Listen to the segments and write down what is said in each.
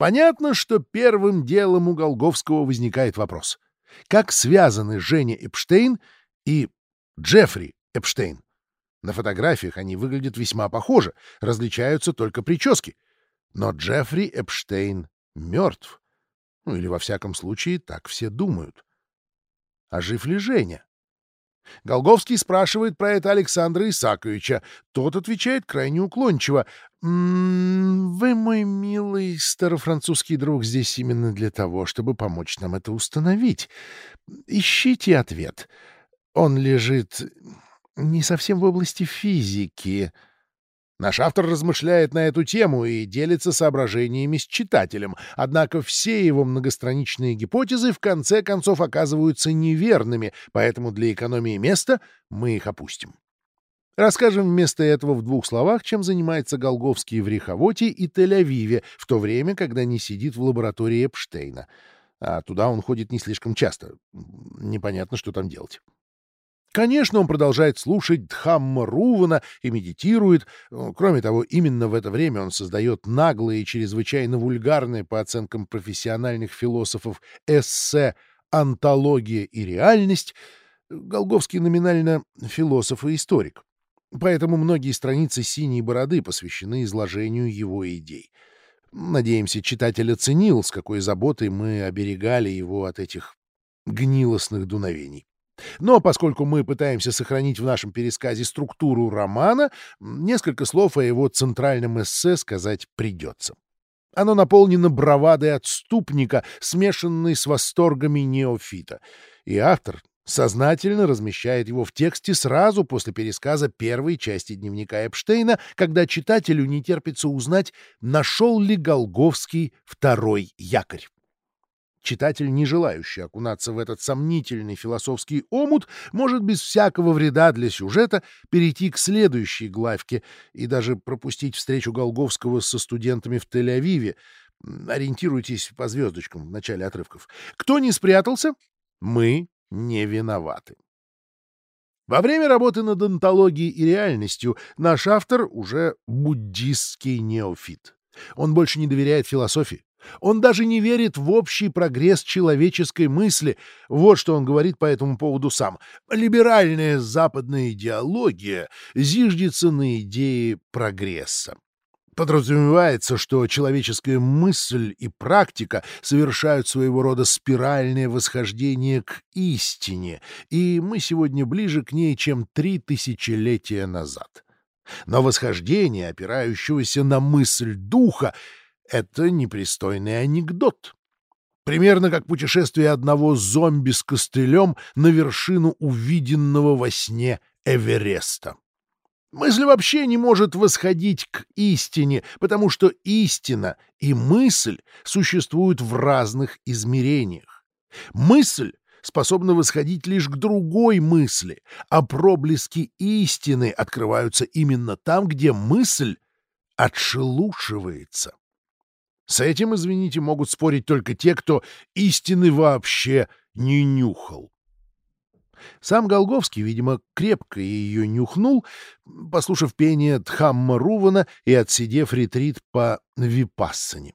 Понятно, что первым делом у Голговского возникает вопрос. Как связаны Женя Эпштейн и Джеффри Эпштейн? На фотографиях они выглядят весьма похоже, различаются только прически. Но Джеффри Эпштейн мертв. Ну или во всяком случае так все думают. А жив ли Женя? Голговский спрашивает про это Александра Исаковича. Тот отвечает крайне уклончиво. «М -м, «Вы, мой милый старофранцузский друг, здесь именно для того, чтобы помочь нам это установить. Ищите ответ. Он лежит не совсем в области физики». Наш автор размышляет на эту тему и делится соображениями с читателем, однако все его многостраничные гипотезы в конце концов оказываются неверными, поэтому для экономии места мы их опустим. Расскажем вместо этого в двух словах, чем занимается Голговский в Риховоте и Тель-Авиве, в то время, когда не сидит в лаборатории Эпштейна. А туда он ходит не слишком часто. Непонятно, что там делать. Конечно, он продолжает слушать Дхамма Рувана и медитирует. Кроме того, именно в это время он создает наглые и чрезвычайно вульгарные, по оценкам профессиональных философов, эссе «Антология и реальность». Голговский номинально философ и историк. Поэтому многие страницы «Синей бороды» посвящены изложению его идей. Надеемся, читатель оценил, с какой заботой мы оберегали его от этих гнилостных дуновений. Но поскольку мы пытаемся сохранить в нашем пересказе структуру романа, несколько слов о его центральном эссе сказать придется. Оно наполнено бравадой отступника, смешанной с восторгами неофита. И автор сознательно размещает его в тексте сразу после пересказа первой части дневника Эпштейна, когда читателю не терпится узнать, нашел ли Голговский второй якорь. Читатель, не желающий окунаться в этот сомнительный философский омут, может без всякого вреда для сюжета перейти к следующей главке и даже пропустить встречу Голговского со студентами в Тель-Авиве. Ориентируйтесь по звездочкам в начале отрывков. Кто не спрятался, мы не виноваты. Во время работы над антологией и реальностью наш автор уже буддистский неофит. Он больше не доверяет философии. Он даже не верит в общий прогресс человеческой мысли. Вот что он говорит по этому поводу сам. Либеральная западная идеология зиждется на идее прогресса. Подразумевается, что человеческая мысль и практика совершают своего рода спиральное восхождение к истине, и мы сегодня ближе к ней, чем три тысячелетия назад. Но восхождение, опирающегося на мысль духа, это непристойный анекдот. Примерно как путешествие одного зомби с костылем на вершину увиденного во сне Эвереста. Мысль вообще не может восходить к истине, потому что истина и мысль существуют в разных измерениях. Мысль способна восходить лишь к другой мысли, а проблески истины открываются именно там, где мысль отшелушивается. С этим, извините, могут спорить только те, кто истины вообще не нюхал. Сам Голговский, видимо, крепко ее нюхнул, послушав пение Дхамма Рувана и отсидев ретрит по Випассане.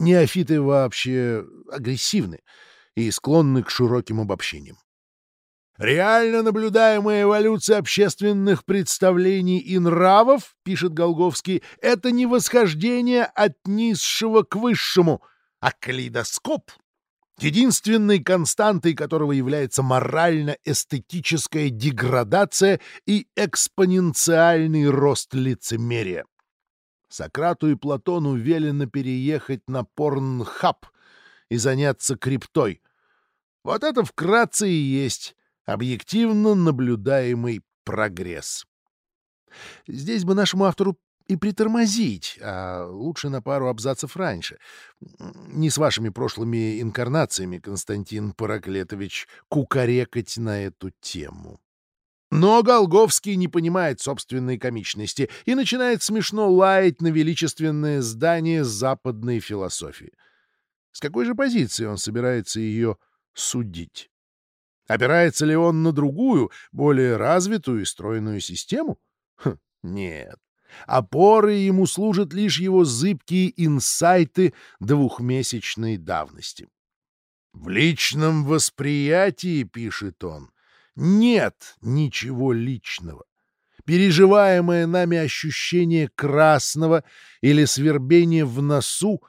Неофиты вообще агрессивны и склонны к широким обобщениям. Реально наблюдаемая эволюция общественных представлений и нравов, пишет Голговский, это не восхождение от низшего к высшему, а калейдоскоп, единственной константой которого является морально-эстетическая деградация и экспоненциальный рост лицемерия. Сократу и Платону велено переехать на порнхаб и заняться криптой. Вот это вкратце и есть объективно наблюдаемый прогресс. Здесь бы нашему автору и притормозить, а лучше на пару абзацев раньше. Не с вашими прошлыми инкарнациями, Константин Параклетович, кукарекать на эту тему. Но Голговский не понимает собственной комичности и начинает смешно лаять на величественное здание западной философии. С какой же позиции он собирается ее судить? Опирается ли он на другую, более развитую и стройную систему? Хм, нет. Опорой ему служат лишь его зыбкие инсайты двухмесячной давности. «В личном восприятии, — пишет он, — нет ничего личного. Переживаемое нами ощущение красного или свербение в носу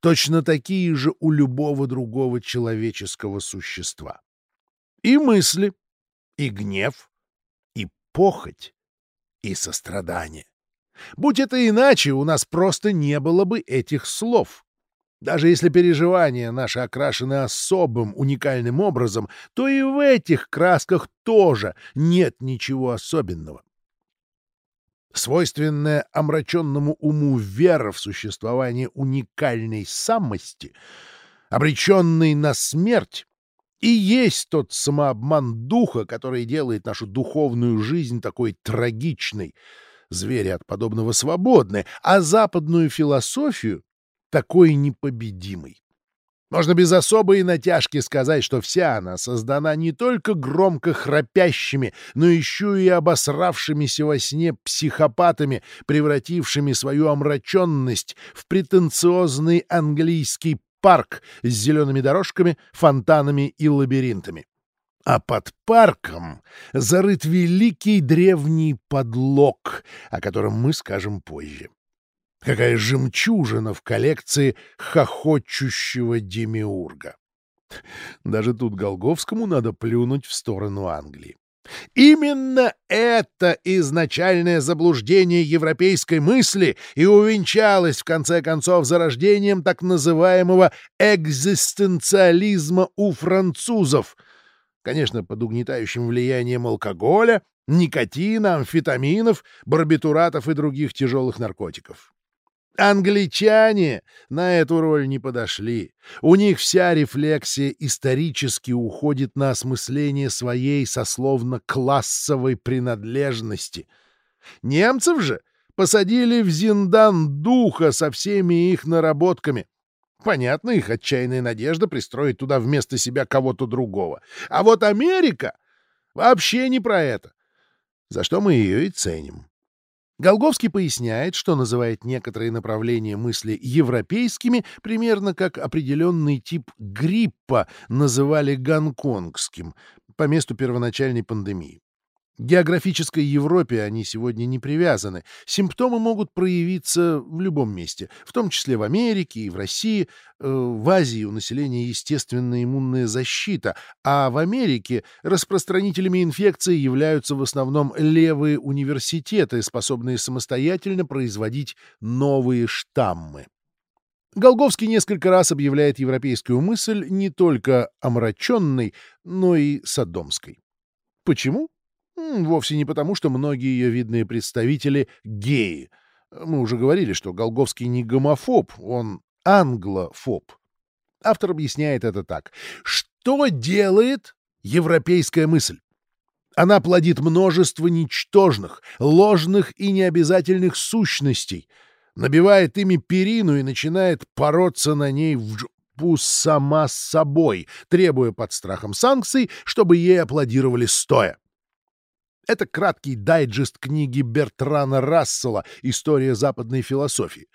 точно такие же у любого другого человеческого существа. И мысли, и гнев, и похоть, и сострадание. Будь это иначе, у нас просто не было бы этих слов. Даже если переживания наши окрашены особым, уникальным образом, то и в этих красках тоже нет ничего особенного. Свойственная омраченному уму вера в существование уникальной самости, обреченной на смерть, и есть тот самообман духа, который делает нашу духовную жизнь такой трагичной. Звери от подобного свободны, а западную философию — такой непобедимой. Можно без особой натяжки сказать, что вся она создана не только громко храпящими, но еще и обосравшимися во сне психопатами, превратившими свою омраченность в претенциозный английский парк с зелеными дорожками, фонтанами и лабиринтами. А под парком зарыт великий древний подлог, о котором мы скажем позже. Какая жемчужина в коллекции хохочущего демиурга! Даже тут Голговскому надо плюнуть в сторону Англии. Именно это изначальное заблуждение европейской мысли и увенчалось в конце концов зарождением так называемого экзистенциализма у французов, конечно, под угнетающим влиянием алкоголя, никотина, амфетаминов, барбитуратов и других тяжелых наркотиков. Англичане на эту роль не подошли. У них вся рефлексия исторически уходит на осмысление своей сословно-классовой принадлежности. Немцев же посадили в зиндан духа со всеми их наработками. Понятно, их отчаянная надежда пристроить туда вместо себя кого-то другого. А вот Америка вообще не про это, за что мы ее и ценим. Голговский поясняет, что называет некоторые направления мысли европейскими, примерно как определенный тип гриппа называли гонконгским по месту первоначальной пандемии. Географической Европе они сегодня не привязаны. Симптомы могут проявиться в любом месте, в том числе в Америке и в России. Э, в Азии у населения естественная иммунная защита, а в Америке распространителями инфекции являются в основном левые университеты, способные самостоятельно производить новые штаммы. Голговский несколько раз объявляет европейскую мысль не только омраченной, но и садомской. Почему? Вовсе не потому, что многие ее видные представители — геи. Мы уже говорили, что Голговский не гомофоб, он англофоб. Автор объясняет это так. Что делает европейская мысль? Она плодит множество ничтожных, ложных и необязательных сущностей, набивает ими перину и начинает бороться на ней в жопу сама с собой, требуя под страхом санкций, чтобы ей аплодировали стоя. Это краткий дайджест книги Бертрана Рассела «История западной философии».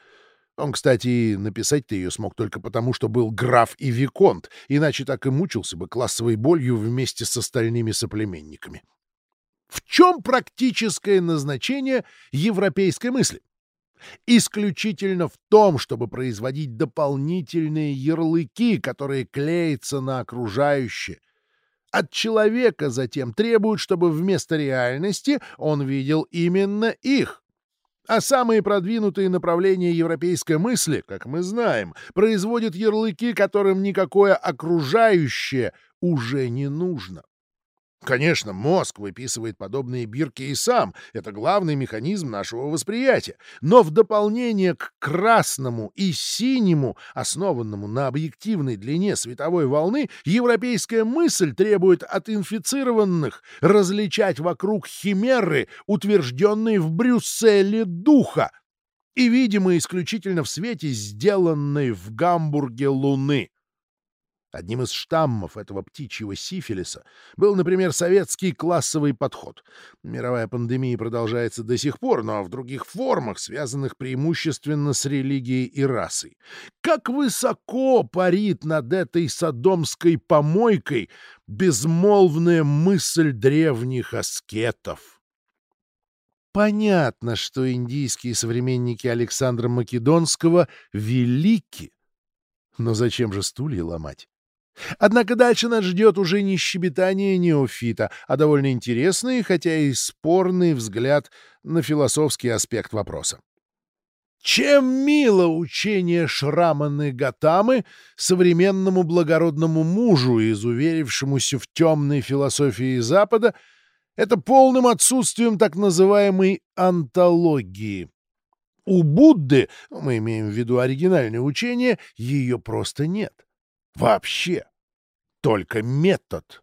Он, кстати, написать-то ее смог только потому, что был граф и виконт, иначе так и мучился бы классовой болью вместе с остальными соплеменниками. В чем практическое назначение европейской мысли? Исключительно в том, чтобы производить дополнительные ярлыки, которые клеятся на окружающее — от человека затем требуют, чтобы вместо реальности он видел именно их. А самые продвинутые направления европейской мысли, как мы знаем, производят ярлыки, которым никакое окружающее уже не нужно. Конечно, мозг выписывает подобные бирки и сам. Это главный механизм нашего восприятия. Но в дополнение к красному и синему, основанному на объективной длине световой волны, европейская мысль требует от инфицированных различать вокруг химеры, утвержденные в Брюсселе духа, и, видимо, исключительно в свете сделанной в Гамбурге луны. Одним из штаммов этого птичьего сифилиса был, например, советский классовый подход. Мировая пандемия продолжается до сих пор, но в других формах, связанных преимущественно с религией и расой. Как высоко парит над этой содомской помойкой безмолвная мысль древних аскетов! Понятно, что индийские современники Александра Македонского велики, но зачем же стулья ломать? Однако дальше нас ждет уже не щебетание неофита, а довольно интересный, хотя и спорный взгляд на философский аспект вопроса. Чем мило учение Шраманы Гатамы современному благородному мужу, изуверившемуся в темной философии Запада, это полным отсутствием так называемой антологии. У Будды, мы имеем в виду оригинальное учение, ее просто нет. Вообще. Только метод.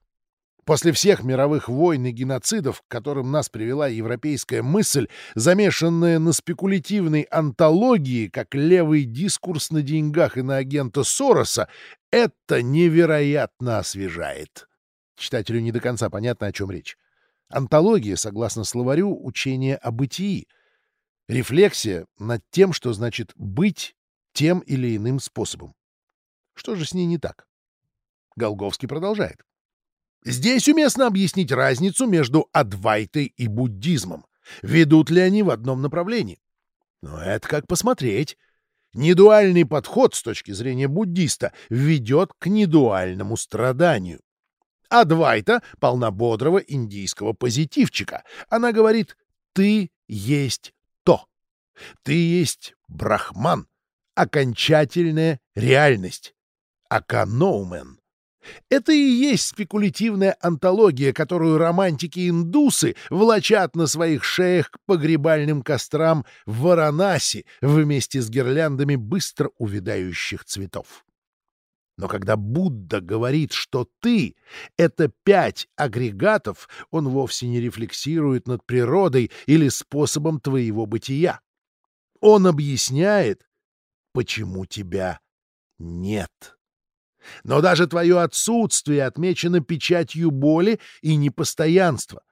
После всех мировых войн и геноцидов, к которым нас привела европейская мысль, замешанная на спекулятивной антологии, как левый дискурс на деньгах и на агента Сороса, это невероятно освежает. Читателю не до конца понятно, о чем речь. Антология, согласно словарю, учение о бытии. Рефлексия над тем, что значит «быть» тем или иным способом. Что же с ней не так? Голговский продолжает. Здесь уместно объяснить разницу между Адвайтой и буддизмом. Ведут ли они в одном направлении? Но это как посмотреть. Недуальный подход с точки зрения буддиста ведет к недуальному страданию. Адвайта полна бодрого индийского позитивчика. Она говорит «ты есть то». Ты есть брахман, окончательная реальность. Аканоумен. Это и есть спекулятивная антология, которую романтики-индусы влачат на своих шеях к погребальным кострам в Варанаси вместе с гирляндами быстро увядающих цветов. Но когда Будда говорит, что ты — это пять агрегатов, он вовсе не рефлексирует над природой или способом твоего бытия. Он объясняет, почему тебя нет. Но даже твое отсутствие отмечено печатью боли и непостоянства.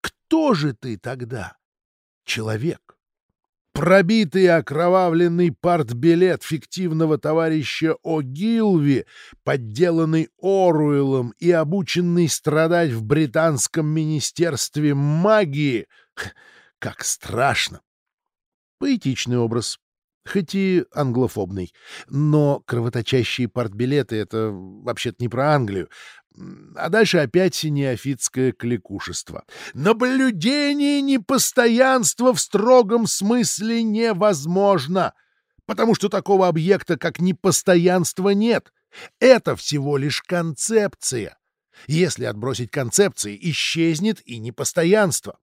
Кто же ты тогда? Человек. Пробитый окровавленный партбилет фиктивного товарища О'Гилви, подделанный Оруэллом и обученный страдать в британском министерстве магии. Как страшно! Поэтичный образ, хоть и англофобный. Но кровоточащие партбилеты — это вообще-то не про Англию. А дальше опять неофитское кликушество. Наблюдение непостоянства в строгом смысле невозможно, потому что такого объекта, как непостоянство, нет. Это всего лишь концепция. Если отбросить концепции, исчезнет и непостоянство.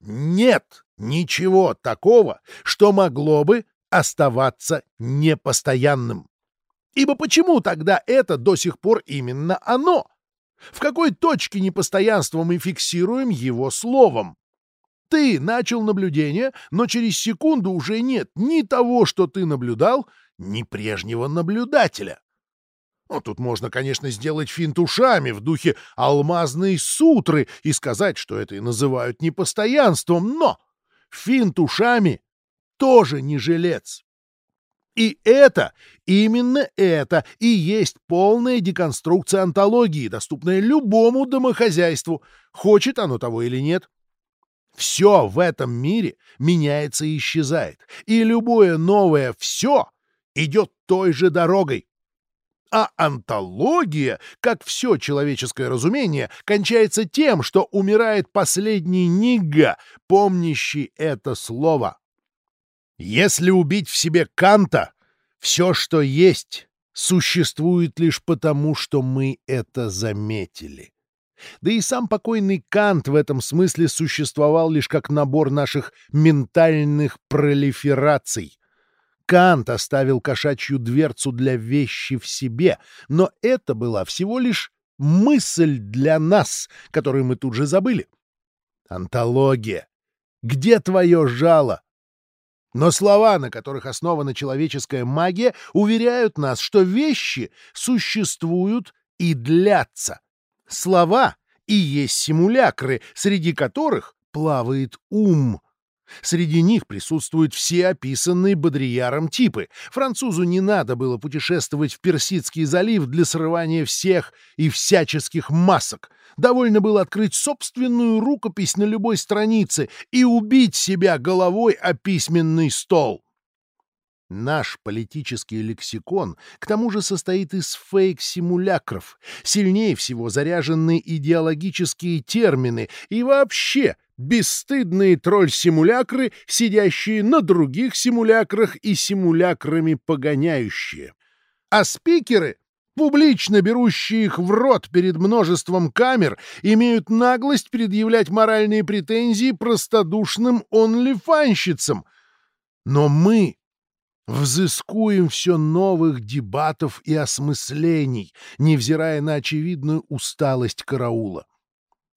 Нет ничего такого, что могло бы оставаться непостоянным. Ибо почему тогда это до сих пор именно оно? В какой точке непостоянства мы фиксируем его словом? Ты начал наблюдение, но через секунду уже нет ни того, что ты наблюдал, ни прежнего наблюдателя. Ну, тут можно, конечно, сделать финт ушами в духе алмазной сутры и сказать, что это и называют непостоянством, но финт ушами тоже не жилец. И это, именно это и есть полная деконструкция антологии, доступная любому домохозяйству, хочет оно того или нет. Все в этом мире меняется и исчезает, и любое новое «все» идет той же дорогой. А антология, как все человеческое разумение, кончается тем, что умирает последний нига, помнящий это слово. Если убить в себе Канта, все, что есть, существует лишь потому, что мы это заметили. Да и сам покойный Кант в этом смысле существовал лишь как набор наших ментальных пролифераций. Кант оставил кошачью дверцу для вещи в себе, но это была всего лишь мысль для нас, которую мы тут же забыли. Антология. Где твое жало? Но слова, на которых основана человеческая магия, уверяют нас, что вещи существуют и длятся. Слова и есть симулякры, среди которых плавает ум. Среди них присутствуют все описанные Бодрияром типы. Французу не надо было путешествовать в Персидский залив для срывания всех и всяческих масок. Довольно было открыть собственную рукопись на любой странице и убить себя головой о письменный стол. Наш политический лексикон, к тому же, состоит из фейк-симулякров, сильнее всего заряженные идеологические термины и вообще бесстыдные тролль-симулякры, сидящие на других симулякрах и симулякрами погоняющие. А спикеры, публично берущие их в рот перед множеством камер, имеют наглость предъявлять моральные претензии простодушным онлифанщицам. Но мы взыскуем все новых дебатов и осмыслений, невзирая на очевидную усталость караула.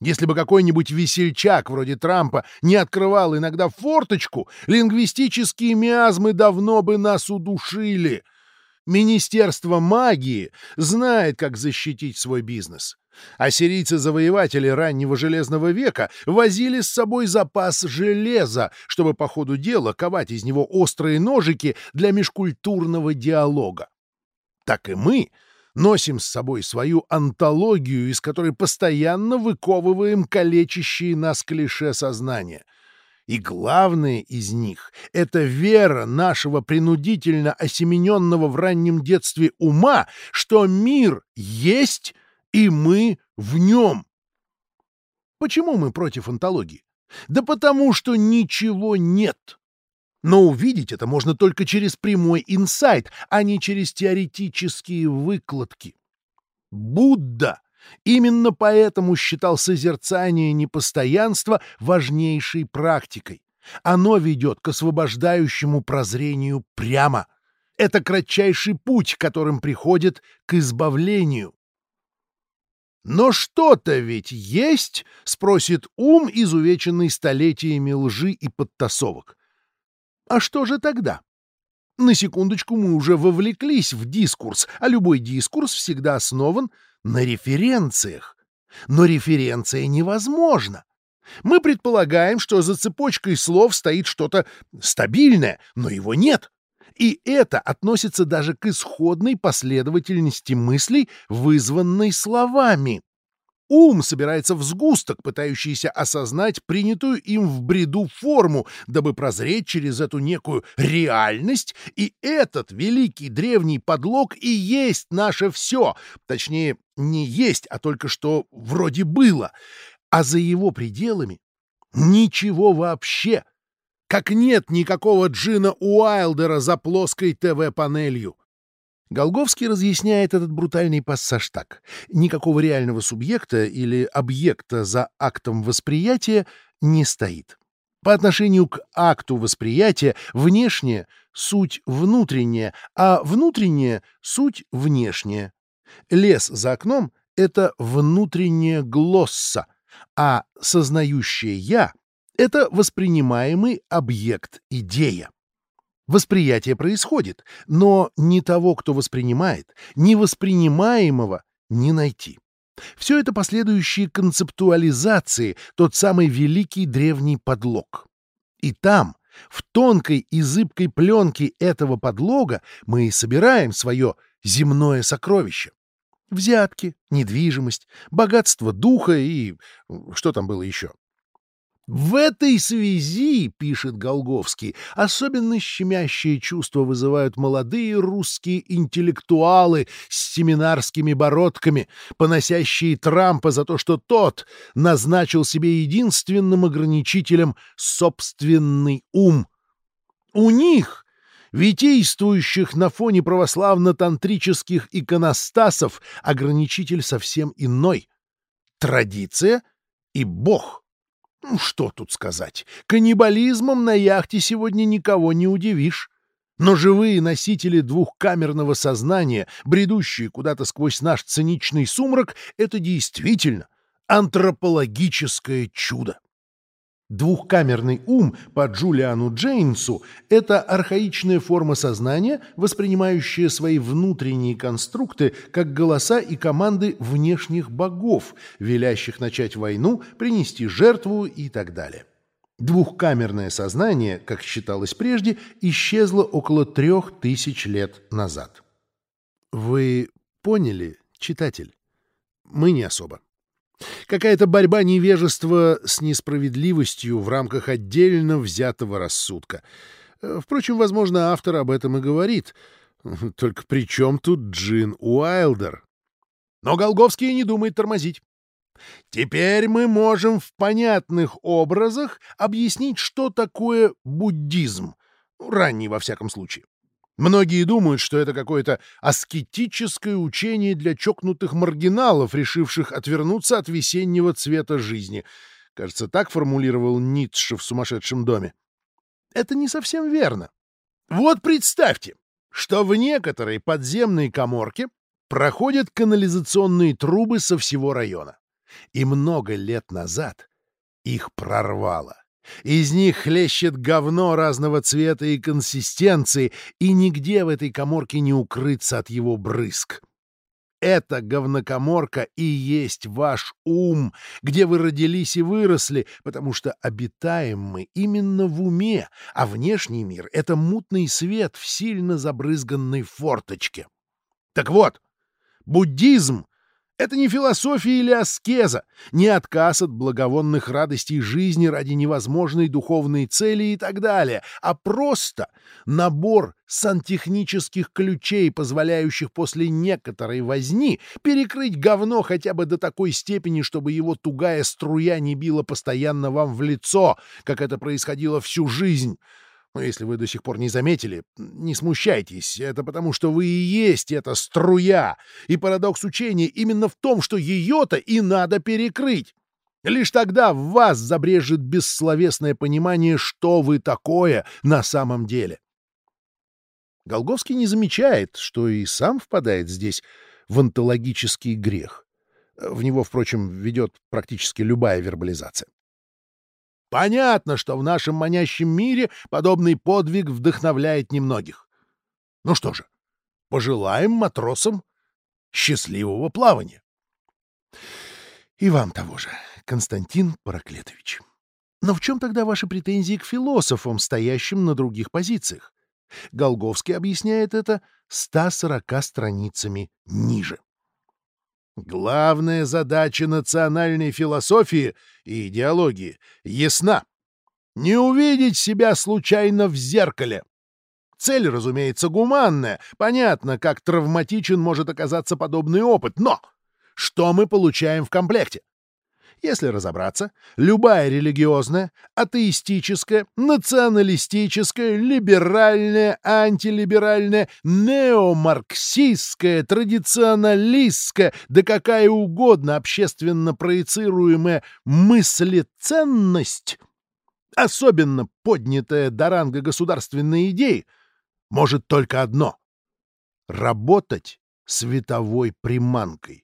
Если бы какой-нибудь весельчак вроде Трампа не открывал иногда форточку, лингвистические миазмы давно бы нас удушили. Министерство магии знает, как защитить свой бизнес. Ассирийцы-завоеватели раннего Железного века возили с собой запас железа, чтобы по ходу дела ковать из него острые ножики для межкультурного диалога. Так и мы носим с собой свою антологию, из которой постоянно выковываем калечащие нас клише сознания. И главное из них — это вера нашего принудительно осемененного в раннем детстве ума, что мир есть — и мы в нем. Почему мы против антологии? Да потому что ничего нет. Но увидеть это можно только через прямой инсайт, а не через теоретические выкладки. Будда именно поэтому считал созерцание непостоянства важнейшей практикой. Оно ведет к освобождающему прозрению прямо. Это кратчайший путь, которым приходит к избавлению. Но что-то ведь есть, спросит ум, изувеченный столетиями лжи и подтасовок. А что же тогда? На секундочку мы уже вовлеклись в дискурс, а любой дискурс всегда основан на референциях. Но референция невозможна. Мы предполагаем, что за цепочкой слов стоит что-то стабильное, но его нет. И это относится даже к исходной последовательности мыслей, вызванной словами. Ум собирается в сгусток, пытающийся осознать принятую им в бреду форму, дабы прозреть через эту некую реальность, и этот великий древний подлог и есть наше все. Точнее, не есть, а только что вроде было. А за его пределами ничего вообще как нет никакого Джина Уайлдера за плоской ТВ-панелью. Голговский разъясняет этот брутальный пассаж так. Никакого реального субъекта или объекта за актом восприятия не стоит. По отношению к акту восприятия внешнее — суть внутренняя, а внутреннее — суть внешняя. Лес за окном — это внутренняя глосса, а сознающее «я» Это воспринимаемый объект идея. Восприятие происходит, но ни того, кто воспринимает, ни воспринимаемого не найти. Все это последующие концептуализации, тот самый великий древний подлог. И там, в тонкой и зыбкой пленке этого подлога, мы и собираем свое земное сокровище. Взятки, недвижимость, богатство духа и... что там было еще? В этой связи, пишет Голговский, особенно щемящее чувство вызывают молодые русские интеллектуалы с семинарскими бородками, поносящие Трампа за то, что тот назначил себе единственным ограничителем собственный ум. У них, витействующих на фоне православно-тантрических иконостасов, ограничитель совсем иной — традиция и Бог. Ну, что тут сказать? Каннибализмом на яхте сегодня никого не удивишь. Но живые носители двухкамерного сознания, бредущие куда-то сквозь наш циничный сумрак, это действительно антропологическое чудо. Двухкамерный ум по Джулиану Джейнсу – это архаичная форма сознания, воспринимающая свои внутренние конструкты как голоса и команды внешних богов, велящих начать войну, принести жертву и так далее. Двухкамерное сознание, как считалось прежде, исчезло около трех тысяч лет назад. Вы поняли, читатель? Мы не особо. Какая-то борьба невежества с несправедливостью в рамках отдельно взятого рассудка. Впрочем, возможно, автор об этом и говорит. Только при чем тут Джин Уайлдер? Но Голговский не думает тормозить. Теперь мы можем в понятных образах объяснить, что такое буддизм. Ранний, во всяком случае. Многие думают, что это какое-то аскетическое учение для чокнутых маргиналов, решивших отвернуться от весеннего цвета жизни. Кажется, так формулировал Ницше в «Сумасшедшем доме». Это не совсем верно. Вот представьте, что в некоторой подземной коморке проходят канализационные трубы со всего района. И много лет назад их прорвало. Из них хлещет говно разного цвета и консистенции, и нигде в этой коморке не укрыться от его брызг. Эта говнокоморка и есть ваш ум, где вы родились и выросли, потому что обитаем мы именно в уме, а внешний мир — это мутный свет в сильно забрызганной форточке. Так вот, буддизм это не философия или аскеза, не отказ от благовонных радостей жизни ради невозможной духовной цели и так далее, а просто набор сантехнических ключей, позволяющих после некоторой возни перекрыть говно хотя бы до такой степени, чтобы его тугая струя не била постоянно вам в лицо, как это происходило всю жизнь. Но если вы до сих пор не заметили, не смущайтесь, это потому, что вы и есть эта струя, и парадокс учения именно в том, что ее-то и надо перекрыть. Лишь тогда в вас забрежет бессловесное понимание, что вы такое на самом деле. Голговский не замечает, что и сам впадает здесь в онтологический грех. В него, впрочем, ведет практически любая вербализация. Понятно, что в нашем манящем мире подобный подвиг вдохновляет немногих. Ну что же, пожелаем матросам счастливого плавания. И вам того же, Константин Параклетович. Но в чем тогда ваши претензии к философам, стоящим на других позициях? Голговский объясняет это 140 страницами ниже. Главная задача национальной философии и идеологии ясна. Не увидеть себя случайно в зеркале. Цель, разумеется, гуманная. Понятно, как травматичен может оказаться подобный опыт. Но что мы получаем в комплекте? Если разобраться, любая религиозная, атеистическая, националистическая, либеральная, антилиберальная, неомарксистская, традиционалистская, да какая угодно общественно проецируемая мыслеценность, особенно поднятая до ранга государственной идеи, может только одно — работать световой приманкой.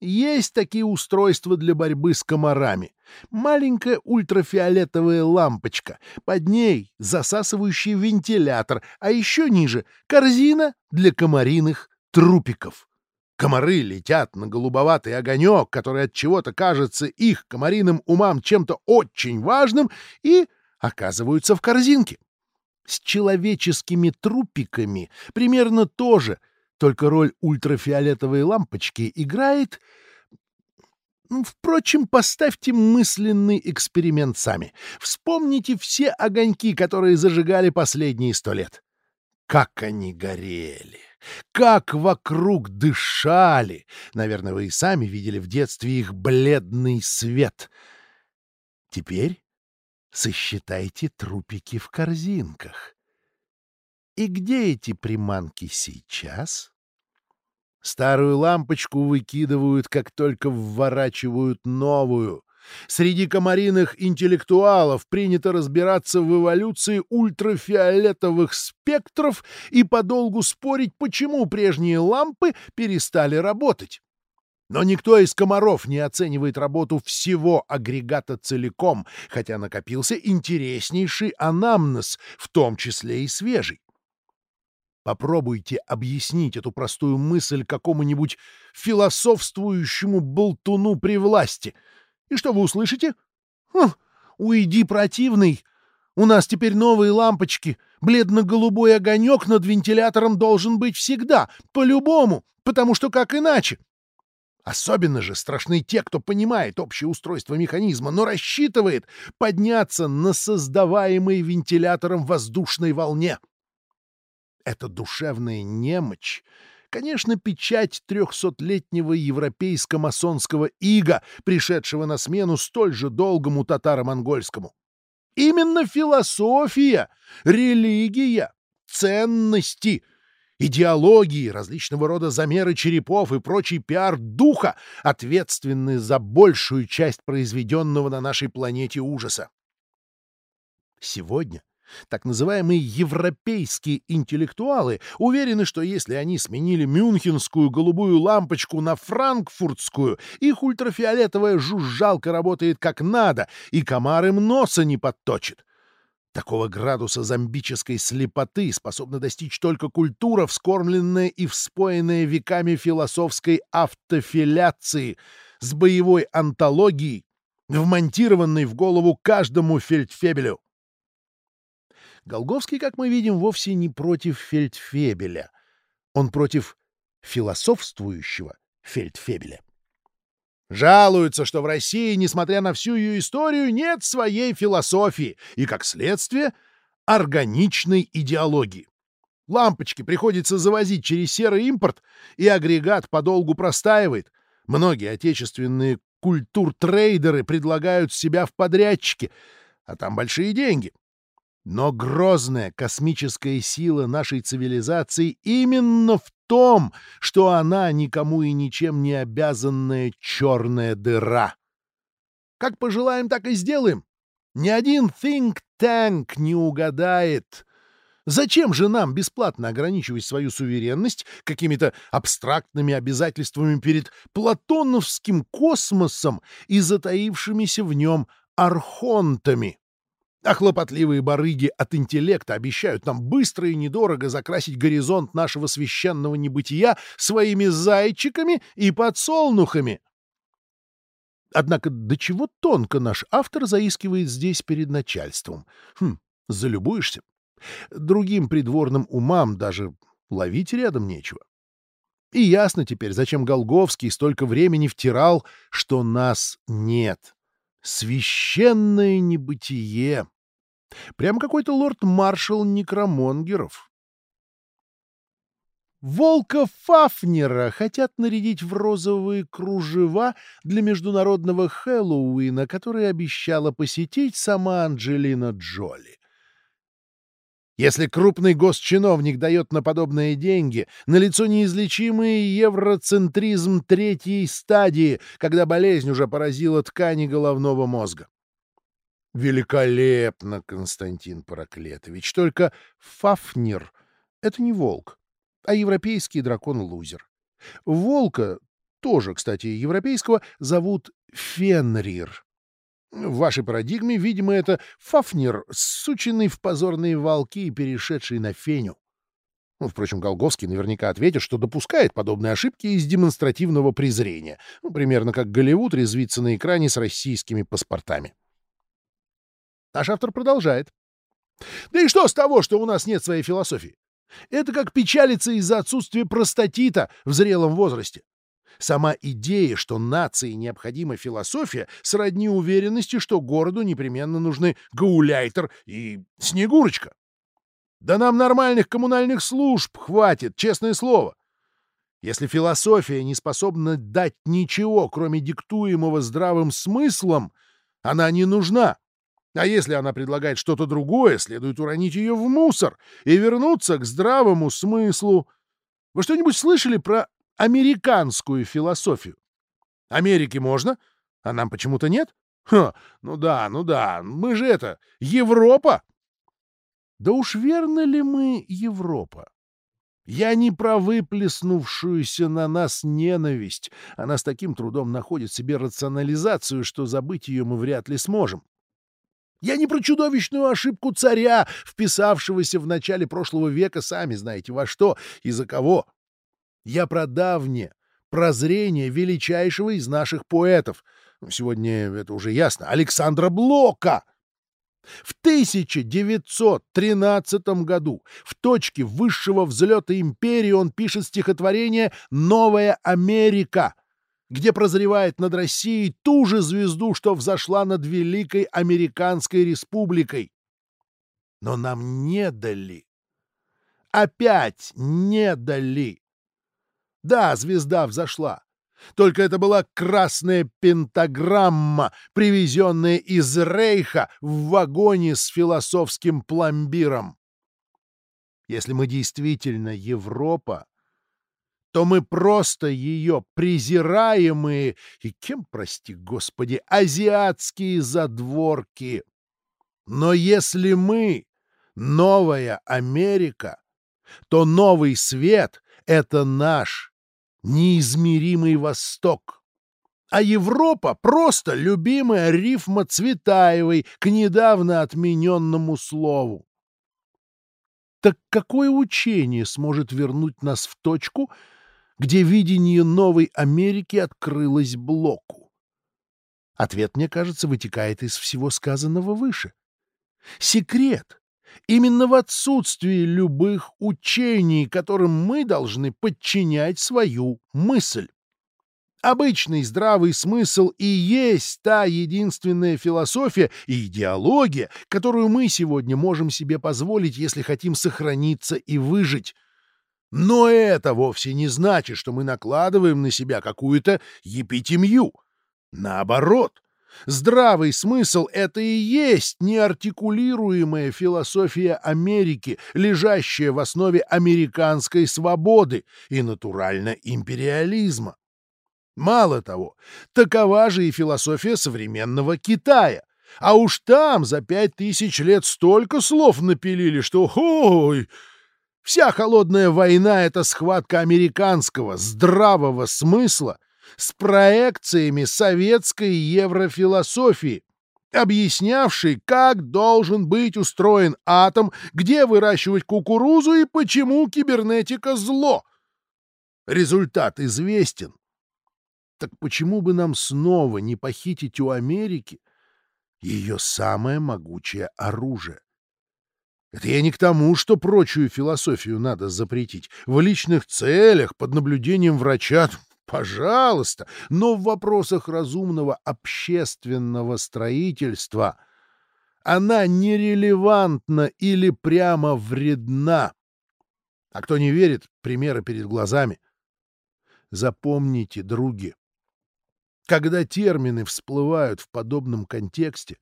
Есть такие устройства для борьбы с комарами. Маленькая ультрафиолетовая лампочка, под ней засасывающий вентилятор, а еще ниже — корзина для комариных трупиков. Комары летят на голубоватый огонек, который от чего-то кажется их комариным умам чем-то очень важным, и оказываются в корзинке. С человеческими трупиками примерно то же — только роль ультрафиолетовой лампочки играет... Ну, впрочем, поставьте мысленный эксперимент сами. Вспомните все огоньки, которые зажигали последние сто лет. Как они горели! Как вокруг дышали! Наверное, вы и сами видели в детстве их бледный свет. Теперь сосчитайте трупики в корзинках. И где эти приманки сейчас? Старую лампочку выкидывают, как только вворачивают новую. Среди комариных интеллектуалов принято разбираться в эволюции ультрафиолетовых спектров и подолгу спорить, почему прежние лампы перестали работать. Но никто из комаров не оценивает работу всего агрегата целиком, хотя накопился интереснейший анамнез, в том числе и свежий. Попробуйте объяснить эту простую мысль какому-нибудь философствующему болтуну при власти. И что вы услышите? Хм, уйди, противный! У нас теперь новые лампочки. Бледно-голубой огонек над вентилятором должен быть всегда, по-любому, потому что как иначе? Особенно же страшны те, кто понимает общее устройство механизма, но рассчитывает подняться на создаваемой вентилятором воздушной волне. Эта душевная немочь, конечно, печать трехсотлетнего европейско-масонского ига, пришедшего на смену столь же долгому татаро-монгольскому. Именно философия, религия, ценности — идеологии, различного рода замеры черепов и прочий пиар духа, ответственны за большую часть произведенного на нашей планете ужаса. Сегодня так называемые европейские интеллектуалы уверены, что если они сменили мюнхенскую голубую лампочку на франкфуртскую, их ультрафиолетовая жужжалка работает как надо, и комар им носа не подточит. Такого градуса зомбической слепоты способна достичь только культура, вскормленная и вспоенная веками философской автофиляции с боевой антологией, вмонтированной в голову каждому фельдфебелю. Голговский, как мы видим, вовсе не против фельдфебеля. Он против философствующего фельдфебеля. Жалуются, что в России, несмотря на всю ее историю, нет своей философии и, как следствие, органичной идеологии. Лампочки приходится завозить через серый импорт, и агрегат подолгу простаивает. Многие отечественные культуртрейдеры предлагают себя в подрядчики, а там большие деньги. Но грозная космическая сила нашей цивилизации именно в том, что она никому и ничем не обязанная черная дыра. Как пожелаем, так и сделаем. Ни один think tank не угадает. Зачем же нам бесплатно ограничивать свою суверенность какими-то абстрактными обязательствами перед платоновским космосом и затаившимися в нем архонтами? А хлопотливые барыги от интеллекта обещают нам быстро и недорого закрасить горизонт нашего священного небытия своими зайчиками и подсолнухами. Однако до чего тонко наш автор заискивает здесь перед начальством. Хм, залюбуешься. Другим придворным умам даже ловить рядом нечего. И ясно теперь, зачем Голговский столько времени втирал, что нас нет. Священное небытие. Прямо какой-то лорд-маршал Некромонгеров. Волка Фафнера хотят нарядить в розовые кружева для международного Хэллоуина, который обещала посетить сама Анджелина Джоли. Если крупный госчиновник дает на подобные деньги, налицо неизлечимый евроцентризм третьей стадии, когда болезнь уже поразила ткани головного мозга. Великолепно, Константин Проклетович. Только Фафнер — это не волк, а европейский дракон-лузер. Волка, тоже, кстати, европейского, зовут Фенрир. В вашей парадигме, видимо, это Фафнер, сученный в позорные волки и перешедший на феню. Ну, впрочем, Голговский наверняка ответит, что допускает подобные ошибки из демонстративного презрения, ну, примерно как Голливуд резвится на экране с российскими паспортами. Наш автор продолжает. Да и что с того, что у нас нет своей философии? Это как печалиться из-за отсутствия простатита в зрелом возрасте. Сама идея, что нации необходима философия, сродни уверенности, что городу непременно нужны гауляйтер и снегурочка. Да нам нормальных коммунальных служб хватит, честное слово. Если философия не способна дать ничего, кроме диктуемого здравым смыслом, она не нужна. А если она предлагает что-то другое, следует уронить ее в мусор и вернуться к здравому смыслу. Вы что-нибудь слышали про американскую философию? Америке можно, а нам почему-то нет? Ха, ну да, ну да, мы же это, Европа! Да уж верно ли мы Европа? Я не про выплеснувшуюся на нас ненависть. Она с таким трудом находит себе рационализацию, что забыть ее мы вряд ли сможем. Я не про чудовищную ошибку царя, вписавшегося в начале прошлого века, сами знаете во что и за кого. Я про давнее прозрение величайшего из наших поэтов. Сегодня это уже ясно. Александра Блока. В 1913 году, в точке высшего взлета империи, он пишет стихотворение «Новая Америка», где прозревает над Россией ту же звезду, что взошла над Великой Американской Республикой. Но нам не дали. Опять не дали. Да, звезда взошла. Только это была красная пентаграмма, привезенная из Рейха в вагоне с философским пломбиром. Если мы действительно Европа, то мы просто ее презираемые и кем, прости господи, азиатские задворки. Но если мы новая Америка, то новый свет — это наш неизмеримый Восток. А Европа — просто любимая рифма Цветаевой к недавно отмененному слову. Так какое учение сможет вернуть нас в точку, где видение новой Америки открылось Блоку? Ответ, мне кажется, вытекает из всего сказанного выше. Секрет именно в отсутствии любых учений, которым мы должны подчинять свою мысль. Обычный здравый смысл и есть та единственная философия и идеология, которую мы сегодня можем себе позволить, если хотим сохраниться и выжить. Но это вовсе не значит, что мы накладываем на себя какую-то епитемью. Наоборот, Здравый смысл — это и есть неартикулируемая философия Америки, лежащая в основе американской свободы и натурально империализма. Мало того, такова же и философия современного Китая. А уж там за пять тысяч лет столько слов напилили, что ой! Вся холодная война — это схватка американского здравого смысла с проекциями советской еврофилософии, объяснявшей, как должен быть устроен атом, где выращивать кукурузу и почему кибернетика зло. Результат известен. Так почему бы нам снова не похитить у Америки ее самое могучее оружие? Это я не к тому, что прочую философию надо запретить. В личных целях, под наблюдением врача, Пожалуйста, но в вопросах разумного общественного строительства она нерелевантна или прямо вредна. А кто не верит, примеры перед глазами. Запомните, други, когда термины всплывают в подобном контексте,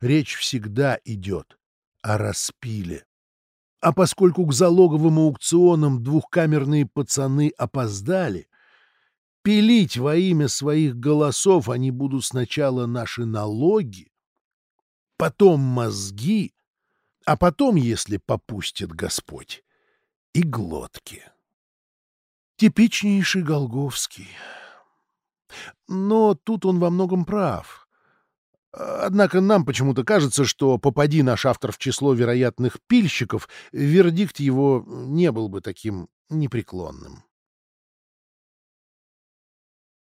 речь всегда идет о распиле. А поскольку к залоговым аукционам двухкамерные пацаны опоздали, пилить во имя своих голосов они будут сначала наши налоги, потом мозги, а потом, если попустит Господь, и глотки. Типичнейший Голговский. Но тут он во многом прав. Однако нам почему-то кажется, что попади наш автор в число вероятных пильщиков, вердикт его не был бы таким непреклонным.